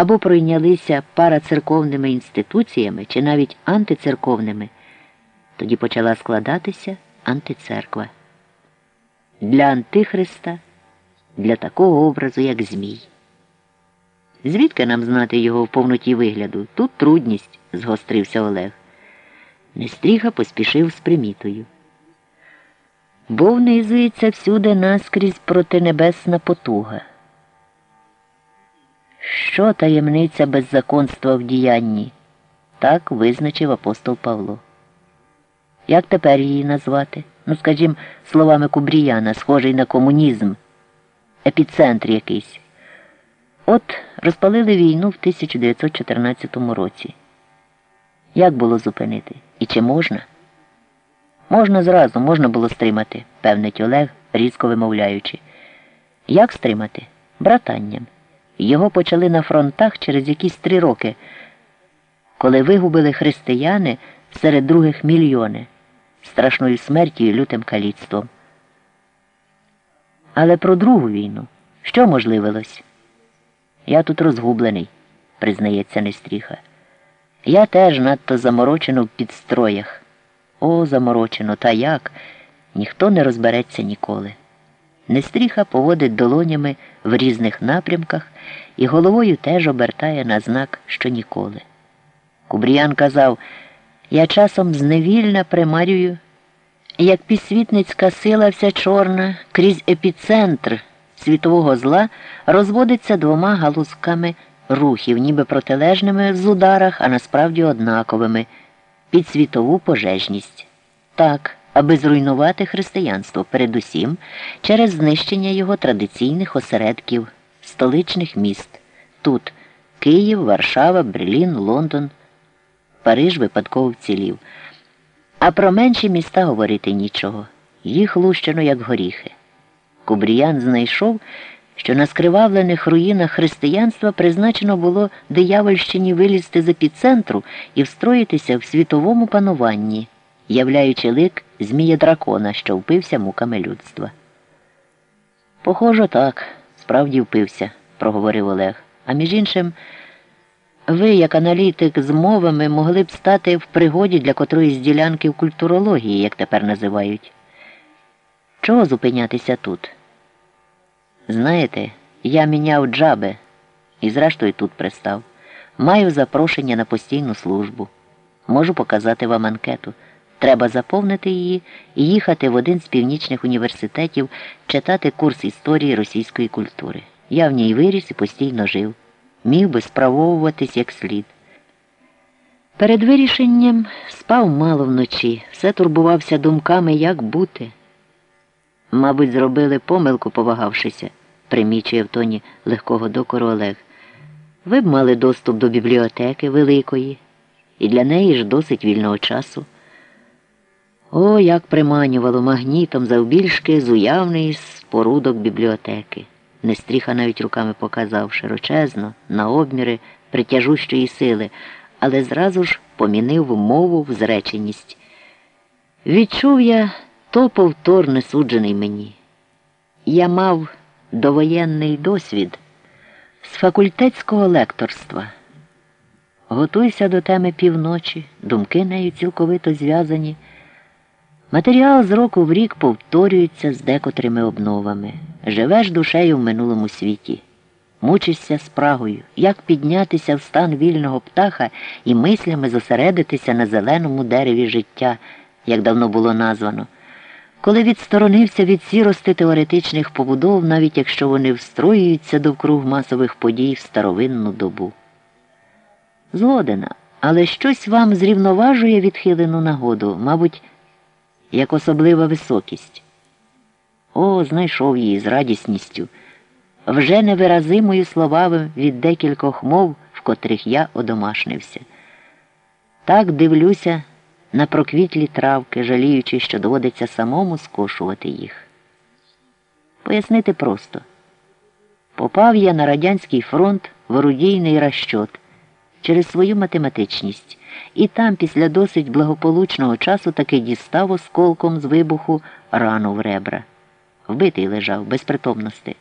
або пройнялися парацерковними інституціями чи навіть антицерковними, тоді почала складатися антицерква. Для Антихриста, для такого образу, як Змій. Звідки нам знати його в повноті вигляду? Тут трудність, згострився Олег. Нестріга поспішив з примітою. Бо внизується всюди наскрізь протинебесна потуга. Що таємниця беззаконства в діянні? Так визначив апостол Павло. Як тепер її назвати? Ну, скажімо, словами Кубріяна, схожий на комунізм, епіцентр якийсь. От розпалили війну в 1914 році. Як було зупинити? І чи можна? Можна зразу, можна було стримати, певнить Олег, різко вимовляючи. Як стримати? Братанням. Його почали на фронтах через якісь три роки, коли вигубили християни серед других мільйони страшною смертю і лютим каліцтвом. Але про другу війну що можливилось? Я тут розгублений, признається Нестріха. Я теж надто заморочено в підстроях. О, заморочено, та як? Ніхто не розбереться ніколи. Нестріха поводить долонями в різних напрямках і головою теж обертає на знак, що ніколи. Кубріян казав, я часом зневільна примарюю, як пісвітницька сила вся чорна крізь епіцентр світового зла розводиться двома галузками рухів, ніби протилежними з ударах, а насправді однаковими, під світову пожежність. Так, аби зруйнувати християнство, передусім через знищення його традиційних осередків, столичних міст. Тут Київ, Варшава, Берлін, Лондон, Париж випадково вцілів. А про менші міста говорити нічого. Їх лущено, як горіхи. Кубріян знайшов, що на скривавлених руїнах християнства призначено було диявольщині вилізти з епіцентру і встроїтися в світовому пануванні, являючи лик Змія дракона, що впився муками людства. Похоже, так, справді впився, проговорив Олег. А між іншим, ви, як аналітик з мовами, могли б стати в пригоді для котроїсь ділянки в культурології, як тепер називають. Чого зупинятися тут? Знаєте, я міняв джаби і зрештою тут пристав. Маю запрошення на постійну службу. Можу показати вам анкету. Треба заповнити її і їхати в один з північних університетів читати курс історії російської культури. Я в ній виріс і постійно жив. Міг би справовуватись як слід. Перед вирішенням спав мало вночі, все турбувався думками, як бути. Мабуть, зробили помилку, повагавшися примічує в тоні легкого докору Олег. Ви б мали доступ до бібліотеки великої, і для неї ж досить вільного часу. О, як приманювало магнітом завбільшки з уявний спорудок бібліотеки. Нестріха навіть руками показав широчезно, на обміри притяжущої сили, але зразу ж помінив мову в зреченість. Відчув я то повторне суджений мені. Я мав довоєнний досвід з факультетського лекторства. Готуйся до теми півночі, думки нею цілковито зв'язані. Матеріал з року в рік повторюється з декотрими обновами. Живеш душею в минулому світі, мучишся спрагою, як піднятися в стан вільного птаха і мислями зосередитися на зеленому дереві життя, як давно було названо? Коли відсторонився від сірости теоретичних побудов, навіть якщо вони встроюються довкруг масових подій в старовинну добу. Згодена, але щось вам зрівноважує відхилену нагоду, мабуть, як особлива високість. О, знайшов її з радісністю, вже невиразимою словами від декількох мов, в котрих я одомашнився. Так дивлюся на проквітлі травки, жаліючи, що доводиться самому скошувати їх. Пояснити просто. Попав я на радянський фронт в орудійний розчот через свою математичність, і там, після досить благополучного часу, таки дістав осколком з вибуху рану в ребра. Вбитий лежав без притомності.